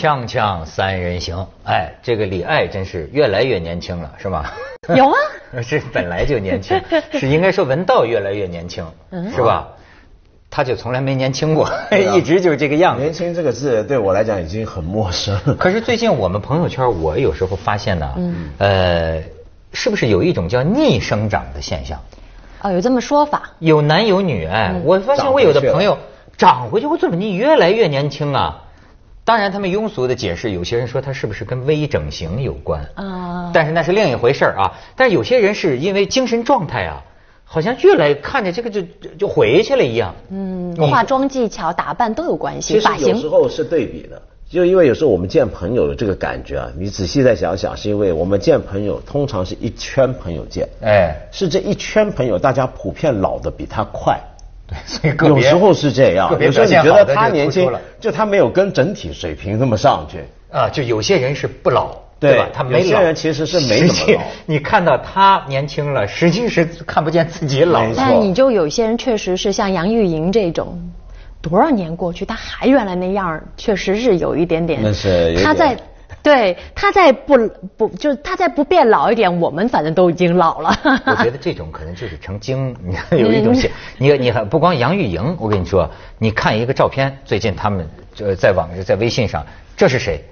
锵锵三人行，哎，这个李艾真是越来越年轻了，是吗？有啊，是本来就年轻，是应该说文道越来越年轻，是吧？他就从来没年轻过，一直就是这个样子。年轻这个字对我来讲已经很陌生。可是最近我们朋友圈，我有时候发现呢，呃，是不是有一种叫逆生长的现象？哦，有这么说法。有男有女，哎，我发现我有的朋友长回去，我怎么你越来越年轻啊？当然，他们庸俗的解释，有些人说他是不是跟微整形有关啊？但是那是另一回事啊。但是有些人是因为精神状态啊，好像越来看着这个就就回去了一样。嗯，化妆技巧、打扮都有关系。其实有时候是对比的，就因为有时候我们见朋友的这个感觉啊，你仔细再想想，是因为我们见朋友通常是一圈朋友见，哎，是这一圈朋友大家普遍老的比他快。所以有时候是这样，有时候你觉得他年轻，就他没有跟整体水平那么上去啊。就有些人是不老，对吧？他没老。有些人其实是没怎么老。你看到他年轻了，实际是看不见自己老。但你就有些人确实是像杨钰莹这种，多少年过去他还原来那样，确实是有一点点。那是他在。对，他再不不就是他再不变老一点，我们反正都已经老了。我觉得这种可能就是成精，你 看有一种西，你你看不光杨钰莹，我跟你说，你看一个照片，最近他们就在网在微信上，这是谁？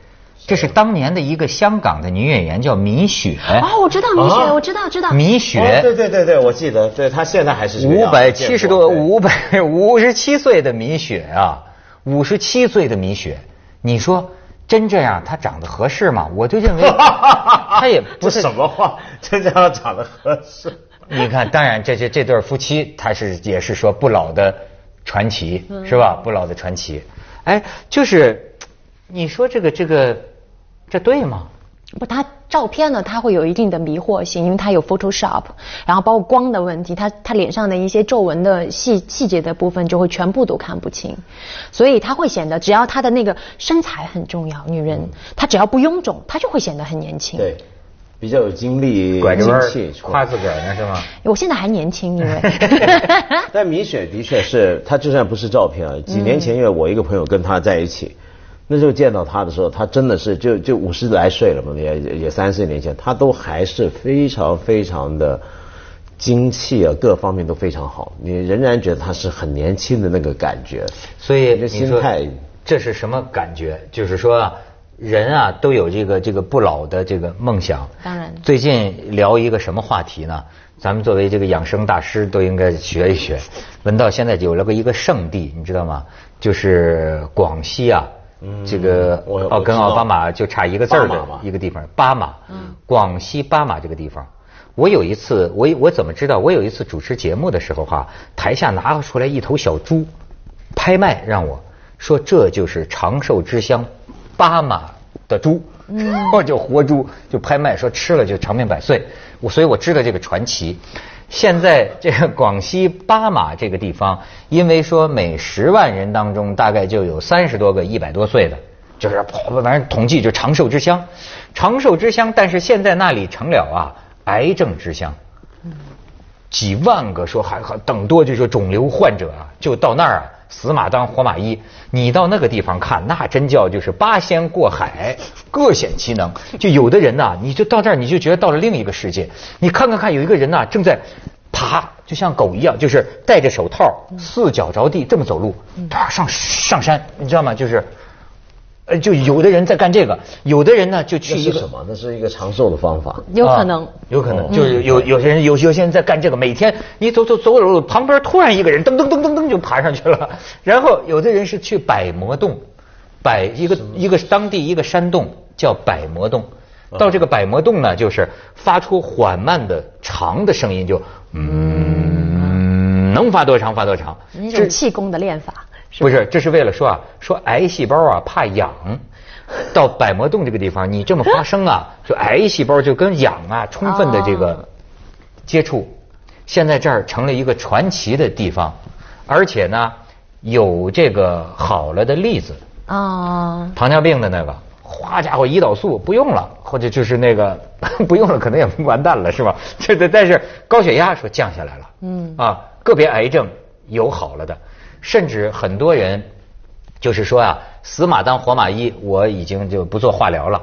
这是当年的一个香港的女演员，叫米雪。哦，我知道米雪，我知道知道。米雪，对对对对，我记得，对她现在还是五百七十多，五百五十七岁的米雪啊，五十七岁的米雪，你说。真这样，他长得合适吗？我就认为 他也不是什么话，真这样长得合适。你看，当然这这这对夫妻，他是也是说不老的传奇，是吧？不老的传奇。哎，就是你说这个这个，这对吗？不，他照片呢，它会有一定的迷惑性，因为它有 Photoshop，然后包括光的问题，它它脸上的一些皱纹的细细节的部分就会全部都看不清，所以它会显得只要她的那个身材很重要，女人她只要不臃肿，她就会显得很年轻。对，比较有精力，拐着弯夸自个儿呢是吗？我现在还年轻，因为。但米雪的确是，她就算不是照片啊，几年前因为我一个朋友跟她在一起。那时候见到他的时候，他真的是就就五十来岁了嘛，也也三四年前，他都还是非常非常的精气啊，各方面都非常好，你仍然觉得他是很年轻的那个感觉。所以心态，这是什么感觉？就是说，人啊都有这个这个不老的这个梦想。当然。最近聊一个什么话题呢？咱们作为这个养生大师，都应该学一学。文道现在有了个一个圣地，你知道吗？就是广西啊。这个奥跟奥巴马就差一个字儿的一个地方，巴马，广西巴马这个地方。我有一次，我我怎么知道？我有一次主持节目的时候哈，台下拿出来一头小猪，拍卖让我说这就是长寿之乡巴马的猪，我 就活猪就拍卖说吃了就长命百岁，我所以我知道这个传奇。现在这个广西巴马这个地方，因为说每十万人当中大概就有三十多个一百多岁的，就是反正统计就长寿之乡，长寿之乡。但是现在那里成了啊癌症之乡，几万个说还还等多就说肿瘤患者啊，就到那儿啊死马当活马医。你到那个地方看，那真叫就是八仙过海，各显其能。就有的人呐，你就到这儿，你就觉得到了另一个世界。你看看看，有一个人呐，正在爬，就像狗一样，就是戴着手套，四脚着地这么走路，他上上山，你知道吗？就是。呃，就有的人在干这个，有的人呢就去一个什么？那是一个长寿的方法，有可能，有可能，就是有有些人有有些人在干这个，每天你走走走走，旁边突然一个人噔噔噔噔噔就爬上去了，然后有的人是去百魔洞，百一个一个当地一个山洞叫百魔洞，到这个百魔洞呢，就是发出缓慢的长的声音，就嗯，能发多长发多长，一种气功的练法。不是，这是为了说啊，说癌细胞啊怕痒，到百魔洞这个地方，你这么发声啊，就癌细胞就跟痒啊充分的这个接触，现在这儿成了一个传奇的地方，而且呢有这个好了的例子。啊，糖尿病的那个，哗家伙胰岛素不用了，或者就是那个 不用了，可能也完蛋了，是吧？这这但是高血压说降下来了，嗯。啊，个别癌症有好了的。甚至很多人就是说啊，死马当活马医，我已经就不做化疗了，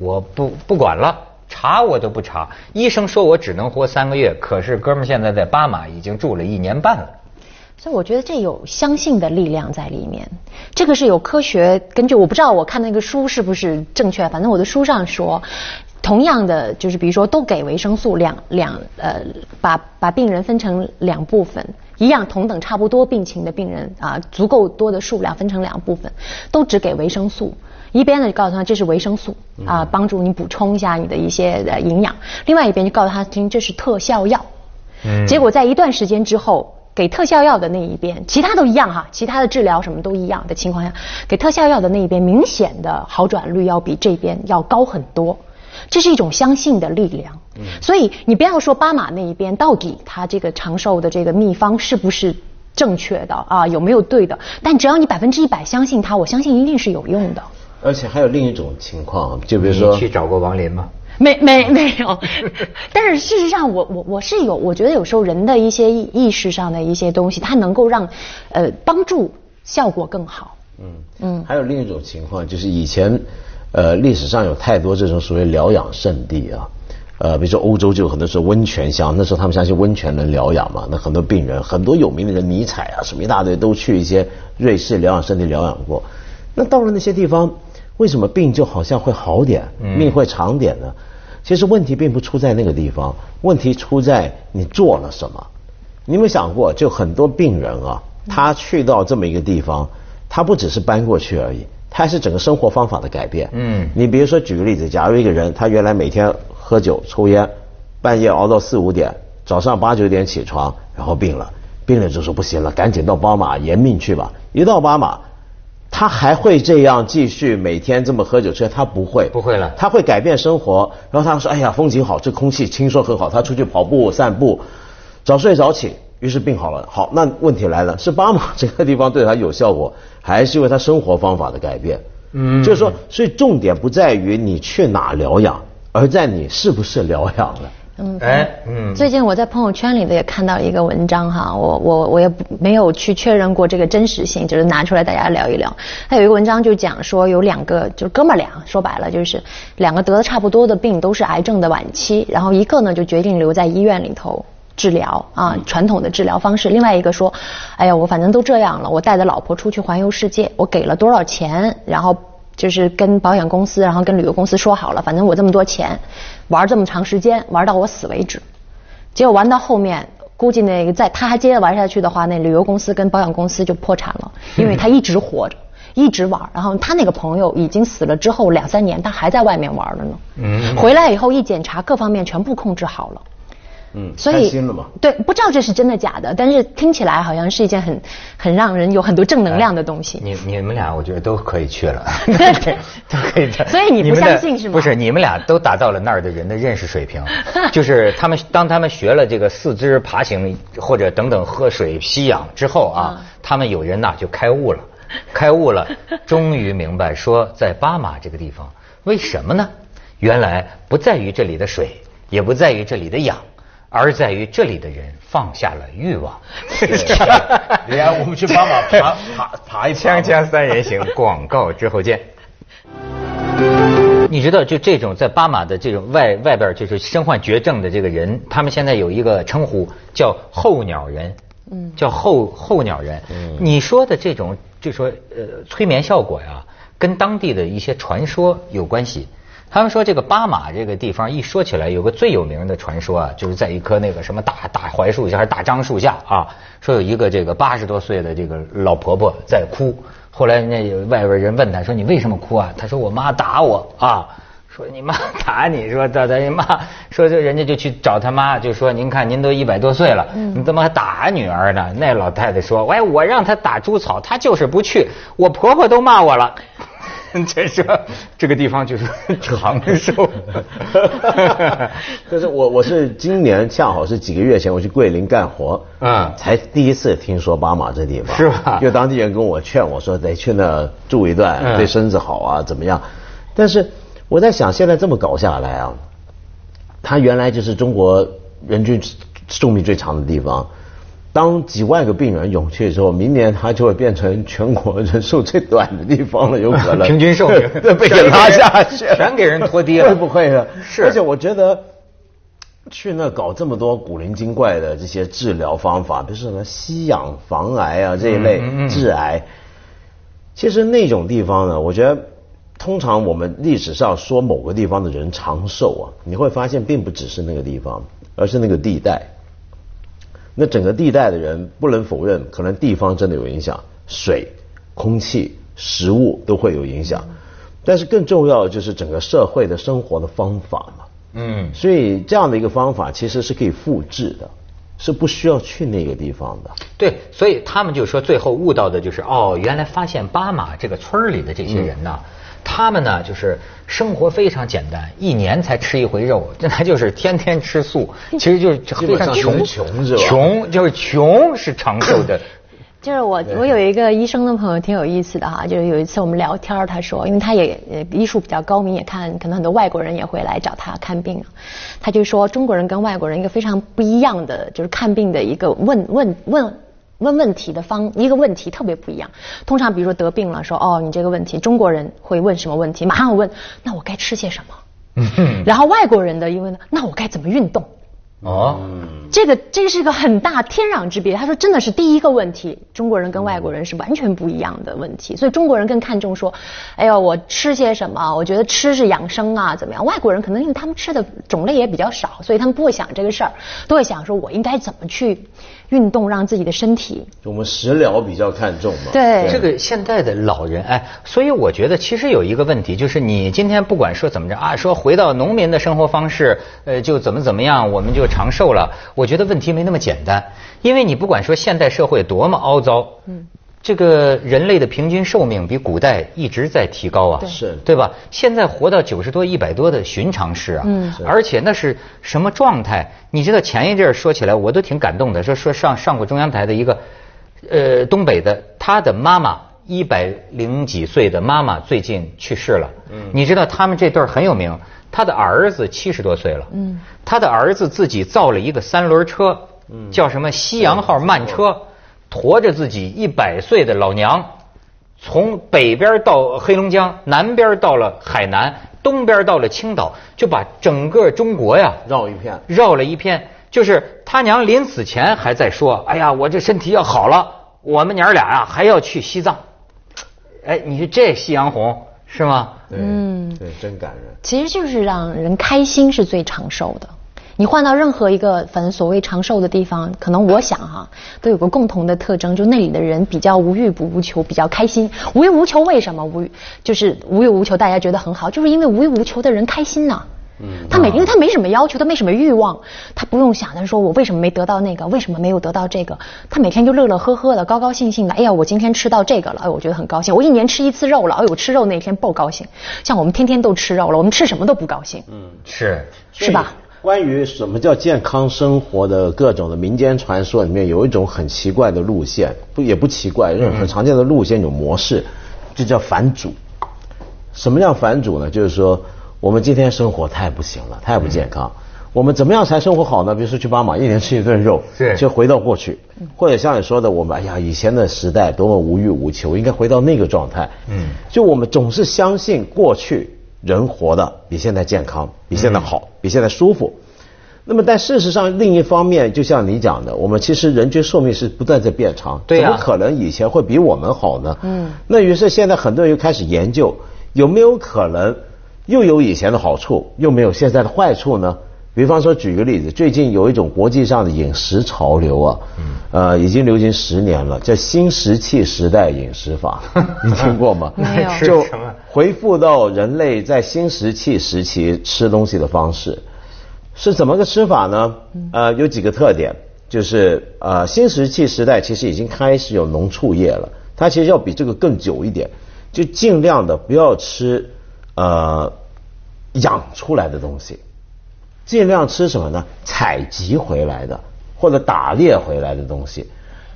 我不不管了，查我都不查。医生说我只能活三个月，可是哥们儿现在在巴马已经住了一年半了。所以我觉得这有相信的力量在里面，这个是有科学根据。我不知道我看那个书是不是正确，反正我的书上说，同样的就是比如说都给维生素两两呃，把把病人分成两部分，一样同等差不多病情的病人啊，足够多的数量分成两部分，都只给维生素。一边呢就告诉他这是维生素啊，帮助你补充一下你的一些呃营养；另外一边就告诉他听这是特效药。嗯，结果在一段时间之后。给特效药的那一边，其他都一样哈，其他的治疗什么都一样的情况下，给特效药的那一边明显的好转率要比这边要高很多，这是一种相信的力量。嗯，所以你不要说巴马那一边到底他这个长寿的这个秘方是不是正确的啊，有没有对的？但只要你百分之一百相信他，我相信一定是有用的。而且还有另一种情况，就比如说去找过王林吗？没没没有，但是事实上，我我我是有，我觉得有时候人的一些意识上的一些东西，它能够让呃帮助效果更好。嗯嗯。还有另一种情况，就是以前呃历史上有太多这种所谓疗养圣地啊，呃比如说欧洲就有很多是温泉乡，那时候他们相信温泉能疗养嘛，那很多病人，很多有名的人，尼采啊什么一大堆都去一些瑞士疗养圣地疗养过。那到了那些地方。为什么病就好像会好点，命会长点呢？其实问题并不出在那个地方，问题出在你做了什么。你有没有想过，就很多病人啊，他去到这么一个地方，他不只是搬过去而已，他是整个生活方法的改变。嗯，你比如说举个例子，假如一个人他原来每天喝酒抽烟，半夜熬到四五点，早上八九点起床，然后病了，病了就说不行了，赶紧到巴马延命去吧。一到巴马。他还会这样继续每天这么喝酒吃？他不会，不会了。他会改变生活。然后他说：“哎呀，风景好，这空气听说很好。”他出去跑步、散步，早睡早起，于是病好了。好，那问题来了：是巴马 这个地方对他有效果，还是因为他生活方法的改变？嗯，就是说，所以重点不在于你去哪疗养，而在你是不是疗养了。嗯，哎，嗯，最近我在朋友圈里头也看到一个文章哈，我我我也没有去确认过这个真实性，就是拿出来大家聊一聊。他有一个文章就讲说有两个就哥们儿俩，说白了就是两个得的差不多的病，都是癌症的晚期，然后一个呢就决定留在医院里头治疗啊，传统的治疗方式。另外一个说，哎呀，我反正都这样了，我带着老婆出去环游世界，我给了多少钱，然后。就是跟保险公司，然后跟旅游公司说好了，反正我这么多钱，玩这么长时间，玩到我死为止。结果玩到后面，估计那个在他还接着玩下去的话，那旅游公司跟保险公司就破产了，因为他一直活着，一直玩。然后他那个朋友已经死了之后两三年，他还在外面玩了呢。嗯回来以后一检查，各方面全部控制好了。嗯，开心了吗？对，不知道这是真的假的，但是听起来好像是一件很很让人有很多正能量的东西。你你们俩，我觉得都可以去了，都可以。所以你不相信是吗？不是，你们俩都达到了那儿的人的认识水平，就是他们当他们学了这个四肢爬行或者等等喝水吸氧之后啊，他们有人呐就开悟了，开悟了，终于明白说在巴马这个地方为什么呢？原来不在于这里的水，也不在于这里的氧。而在于这里的人放下了欲望。你看，我们去帮忙 爬爬爬一锵锵三人行，广告之后见。你知道，就这种在巴马的这种外外边就是身患绝症的这个人，他们现在有一个称呼叫候鸟人，嗯，叫候候鸟人。嗯，你说的这种就说呃催眠效果呀，跟当地的一些传说有关系。他们说这个巴马这个地方一说起来，有个最有名的传说啊，就是在一棵那个什么大大槐树下还是大樟树下啊，说有一个这个八十多岁的这个老婆婆在哭。后来那外边人问她说：“你为什么哭啊？”她说：“我妈打我啊。”说：“你妈打你？说他他妈说这人家就去找他妈，就说您看您都一百多岁了，你怎么还打女儿呢？”那老太太说：“喂，我让她打猪草，她就是不去，我婆婆都骂我了。” 这说这个地方就是 长寿，就是我我是今年恰好是几个月前我去桂林干活，嗯，才第一次听说巴马这地方，是吧？就当地人跟我劝我说得去那住一段，对身子好啊，怎么样？但是我在想，现在这么搞下来啊，它原来就是中国人均寿命最长的地方。当几万个病人涌去之后，明年它就会变成全国人数最短的地方了，有可能。平均寿命。被给拉下去，全给人拖低了，会不会呢？是，而且我觉得去那搞这么多古灵精怪的这些治疗方法，比如说什么吸氧防癌啊这一类致癌，其实那种地方呢，我觉得通常我们历史上说某个地方的人长寿啊，你会发现并不只是那个地方，而是那个地带。那整个地带的人不能否认，可能地方真的有影响，水、空气、食物都会有影响。但是更重要的就是整个社会的生活的方法嘛。嗯。所以这样的一个方法其实是可以复制的，是不需要去那个地方的。对，所以他们就说最后悟到的就是，哦，原来发现巴马这个村里的这些人呢。他们呢，就是生活非常简单，一年才吃一回肉，那就是天天吃素，其实就是非常穷，穷是吧？穷就是穷是长寿的。就是我，我有一个医生的朋友挺有意思的哈，就是有一次我们聊天，他说，因为他也医术比较高明，也看可能很多外国人也会来找他看病，他就说中国人跟外国人一个非常不一样的，就是看病的一个问问问。问问题的方一个问题特别不一样。通常比如说得病了，说哦你这个问题，中国人会问什么问题？马上问，那我该吃些什么？然后外国人的一问呢，那我该怎么运动？哦，这个这是一个很大天壤之别。他说真的是第一个问题，中国人跟外国人是完全不一样的问题。所以中国人更看重说，哎呦我吃些什么？我觉得吃是养生啊，怎么样？外国人可能因为他们吃的种类也比较少，所以他们不会想这个事儿，都会想说我应该怎么去。运动让自己的身体，我们食疗比较看重嘛。对，这个现在的老人哎，所以我觉得其实有一个问题，就是你今天不管说怎么着啊，说回到农民的生活方式，呃，就怎么怎么样，我们就长寿了。我觉得问题没那么简单，因为你不管说现代社会多么凹糟，嗯。这个人类的平均寿命比古代一直在提高啊，是。对吧？现在活到九十多、一百多的寻常事啊，嗯，而且那是什么状态？你知道前一阵说起来我都挺感动的，说说上上过中央台的一个，呃，东北的，他的妈妈一百零几岁的妈妈最近去世了，嗯，你知道他们这对很有名，他的儿子七十多岁了，嗯，他的儿子自己造了一个三轮车，嗯，叫什么夕阳号慢车。驮着自己一百岁的老娘，从北边到黑龙江，南边到了海南，东边到了青岛，就把整个中国呀绕一片，绕了一片。就是他娘临死前还在说：“哎呀，我这身体要好了，我们娘俩呀还要去西藏。”哎，你说这夕阳红是吗？嗯，对，真感人。其实就是让人开心是最长寿的。你换到任何一个反正所谓长寿的地方，可能我想哈，都有个共同的特征，就那里的人比较无欲不无求，比较开心。无欲无求为什么无欲？就是无欲无求，大家觉得很好，就是因为无欲无求的人开心呐。嗯。他每因为他没什么要求，他没什么欲望，他不用想，他说我为什么没得到那个，为什么没有得到这个？他每天就乐乐呵呵的，高高兴兴的。哎呀，我今天吃到这个了，哎，我觉得很高兴。我一年吃一次肉了，哎呦，吃肉那天爆高兴。像我们天天都吃肉了，我们吃什么都不高兴。嗯，是是吧？关于什么叫健康生活的各种的民间传说里面，有一种很奇怪的路线，不也不奇怪，是很常见的路线，一种模式，就叫反祖。什么叫反祖呢？就是说，我们今天生活太不行了，太不健康，我们怎么样才生活好呢？比如说去巴马，一年吃一顿肉，就回到过去，或者像你说的，我们哎呀，以前的时代多么无欲无求，应该回到那个状态。嗯，就我们总是相信过去。人活的比现在健康，比现在好，比现在舒服。那么，但事实上，另一方面，就像你讲的，我们其实人均寿命是不断在变长，怎么可能以前会比我们好呢？嗯。那于是现在很多人又开始研究，有没有可能又有以前的好处，又没有现在的坏处呢？比方说，举个例子，最近有一种国际上的饮食潮流啊，呃，已经流行十年了，叫新石器时代饮食法，你听过吗？没有。就回复到人类在新石器时期吃东西的方式，是怎么个吃法呢？呃，有几个特点，就是呃，新石器时代其实已经开始有农畜业了，它其实要比这个更久一点，就尽量的不要吃呃养出来的东西。尽量吃什么呢？采集回来的或者打猎回来的东西，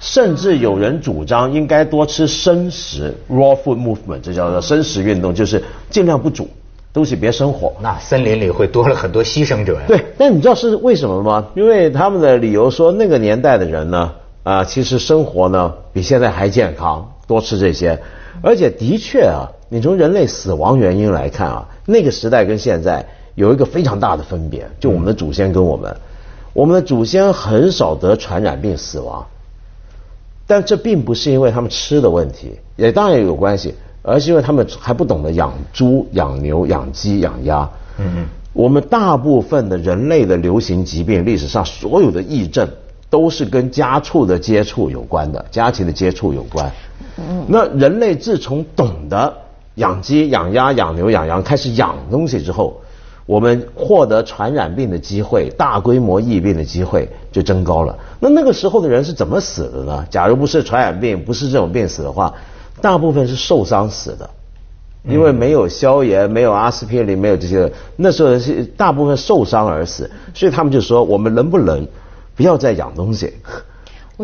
甚至有人主张应该多吃生食 （raw food movement），这叫做生食运动，就是尽量不煮东西，别生火。那森林里会多了很多牺牲者呀。对，但你知道是为什么吗？因为他们的理由说，那个年代的人呢，啊，其实生活呢比现在还健康，多吃这些，而且的确啊，你从人类死亡原因来看啊，那个时代跟现在有一个非常大的分别，就我们的祖先跟我们，我们的祖先很少得传染病死亡，但这并不是因为他们吃的问题，也当然也有关系，而是因为他们还不懂得养猪、养牛、养鸡、养鸭。嗯嗯，我们大部分的人类的流行疾病，历史上所有的疫症。都是跟家畜的接触有关的，家禽的接触有关。嗯，那人类自从懂得养鸡、养鸭、养牛、养羊，开始养东西之后，我们获得传染病的机会、大规模疫病的机会就增高了。那那个时候的人是怎么死的呢？假如不是传染病，不是这种病死的话，大部分是受伤死的，因为没有消炎、没有阿司匹林、没有这些，那时候是大部分受伤而死。所以他们就说：我们能不能？不要再养东西，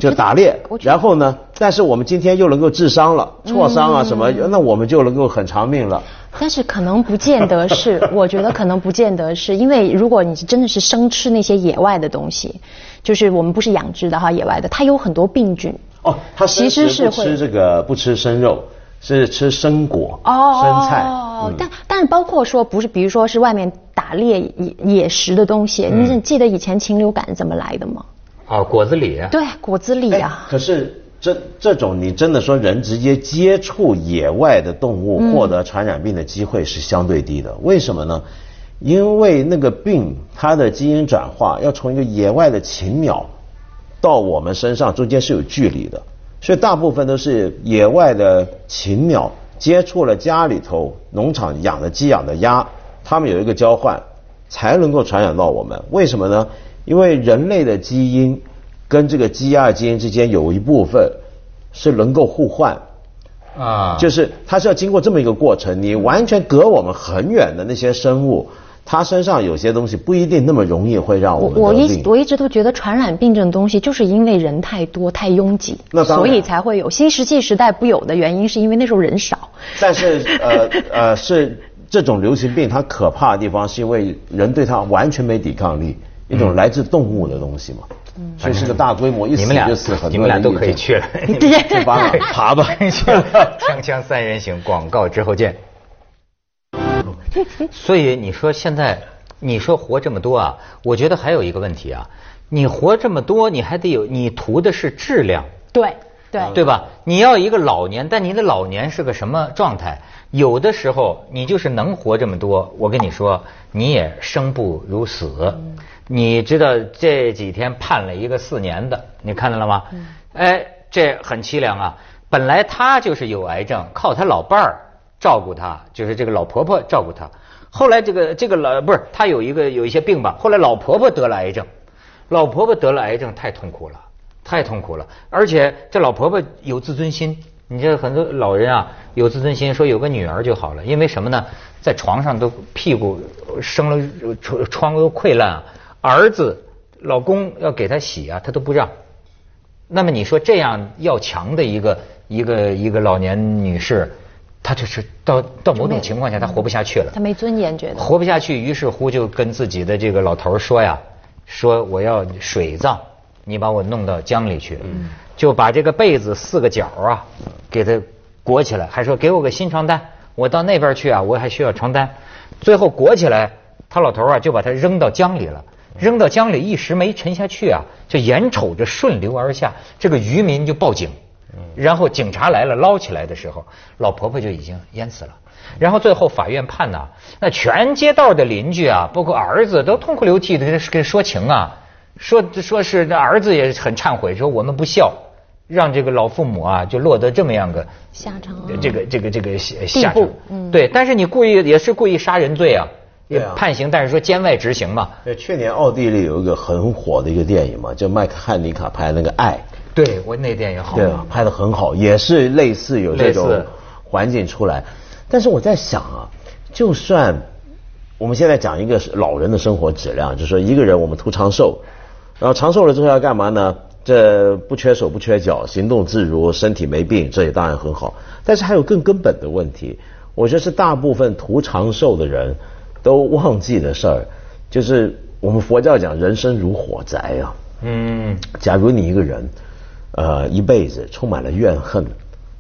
就打猎。然后呢？但是我们今天又能够治伤了，挫伤啊什么，那我们就能够很长命了。但是可能不见得是，我觉得可能不见得是因为如果你真的是生吃那些野外的东西，就是我们不是养殖的哈，野外的，它有很多病菌。哦，它其实是吃这个不吃生肉，是吃生果、哦生菜。哦，但但是包括说不是，比如说是外面。打猎野野食的东西，你记得以前禽流感怎么来的吗？哦，果子狸。对，果子狸啊。可是这这种你真的说人直接接触野外的动物获得传染病的机会是相对低的。为什么呢？因为那个病它的基因转化要从一个野外的禽鸟到我们身上中间是有距离的，所以大部分都是野外的禽鸟接触了家里头农场养的鸡养的鸭。它们有一个交换，才能够传染到我们。为什么呢？因为人类的基因跟这个鸡鸭基因之间有一部分是能够互换啊，就是它是要经过这么一个过程。你完全隔我们很远的那些生物，它身上有些东西不一定那么容易会让我们我一我一直都觉得传染病这种东西，就是因为人太多太拥挤，那所以才会有。新石器时代不有的原因，是因为那时候人少。但是呃呃是。这种流行病它可怕的地方是因为人对它完全没抵抗力，一种来自动物的东西嘛，所以是个大规模一死就死很多。你们俩都可以去了，去吧，爬吧，锵锵三人行，广告之后见。所以你说现在你说活这么多啊，我觉得还有一个问题啊，你活这么多，你还得有你图的是质量，对对对吧？你要一个老年，但你的老年是个什么状态？有的时候你就是能活这么多，我跟你说，你也生不如死。你知道这几天判了一个四年的，你看到了吗？哎，这很凄凉啊！本来他就是有癌症，靠他老伴儿照顾他，就是这个老婆婆照顾他。后来这个这个老不是他有一个有一些病吧，后来老婆婆得了癌症，老婆婆得了癌症太痛苦了，太痛苦了，而且这老婆婆有自尊心。你这很多老人啊，有自尊心，说有个女儿就好了，因为什么呢？在床上都屁股生了疮疮都溃烂啊，儿子老公要给他洗啊，他都不让。那么你说这样要强的一个一个一个老年女士，她就是到到某种情况下她活不下去了。她没尊严，觉得活不下去，于是乎就跟自己的这个老头说呀，说我要水葬，你把我弄到江里去。就把这个被子四个角啊，给它裹起来，还说给我个新床单，我到那边去啊，我还需要床单。最后裹起来，他老头啊就把它扔到江里了，扔到江里一时没沉下去啊，就眼瞅着顺流而下，这个渔民就报警，然后警察来了捞起来的时候，老婆婆就已经淹死了。然后最后法院判呢，那全街道的邻居啊，包括儿子都痛哭流涕的跟说情啊，说说是那儿子也很忏悔，说我们不孝。让这个老父母啊，就落得这么样个下场，这个这个这个下场，嗯，对，但是你故意也是故意杀人罪啊，也判刑，但是说监外执行嘛。对，去年奥地利有一个很火的一个电影嘛，叫麦克汉尼卡拍那个《爱》，对我那电影好，对，拍的很好，也是类似有这种环境出来。但是我在想啊，就算我们现在讲一个老人的生活质量，就是说一个人我们图长寿，然后长寿了之后要干嘛呢？这不缺手不缺脚，行动自如，身体没病，这也当然很好。但是还有更根本的问题，我觉得是大部分图长寿的人都忘记的事儿，就是我们佛教讲人生如火宅啊。嗯。假如你一个人，呃，一辈子充满了怨恨，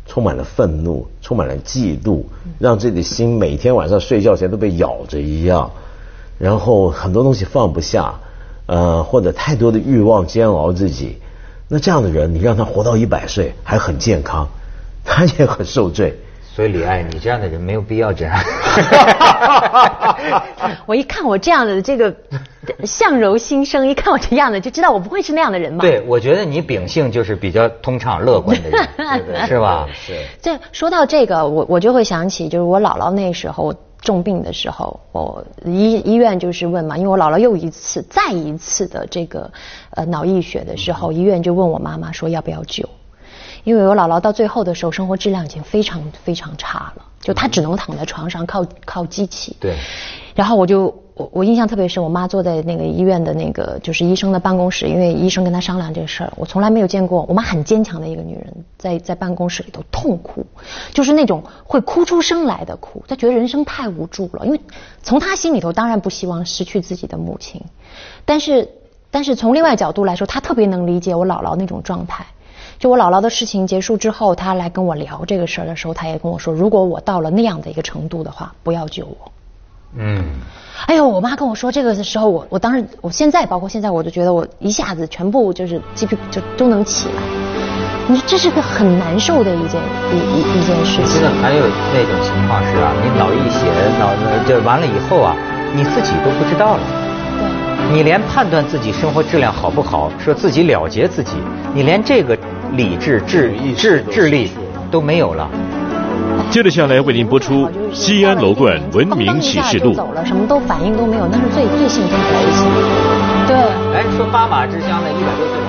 充满了愤怒，充满了嫉妒，让自己的心每天晚上睡觉前都被咬着一样，然后很多东西放不下，呃，或者太多的欲望煎熬自己。那这样的人，你让他活到一百岁还很健康，他也很受罪。所以李艾，你这样的人没有必要这样。我一看我这样的这个相柔心生，一看我这样的就知道我不会是那样的人嘛。对，我觉得你秉性就是比较通畅乐观的人，是吧？是。这说到这个，我我就会想起，就是我姥姥那时候重病的时候，我医医院就是问嘛，因为我姥姥又一次再一次的这个呃脑溢血的时候，医院就问我妈妈说要不要救。因为我姥姥到最后的时候，生活质量已经非常非常差了，就她只能躺在床上靠靠机器。对。然后我就我我印象特别深，我妈坐在那个医院的那个就是医生的办公室，因为医生跟她商量这个事儿。我从来没有见过我妈很坚强的一个女人，在在办公室里头痛哭，就是那种会哭出声来的哭。她觉得人生太无助了，因为从她心里头当然不希望失去自己的母亲，但是但是从另外角度来说，她特别能理解我姥姥那种状态。就我姥姥的事情结束之后，她来跟我聊这个事儿的时候，她也跟我说，如果我到了那样的一个程度的话，不要救我。嗯。哎呦，我妈跟我说这个的时候，我我当时，我现在包括现在，我都觉得我一下子全部就是鸡皮就都能起来。你说这是个很难受的一件一一一件事情。现在还有那种情况是啊，你脑溢血脑就完了以后啊，你自己都不知道了。对你连判断自己生活质量好不好，说自己了结自己，你连这个理智、智智智力都没有了。接着下来为您播出《西安楼冠文明启示录》。走了，什么都反应都没有，那是最最幸福的事情。对。哎，说八马之乡的一百多岁。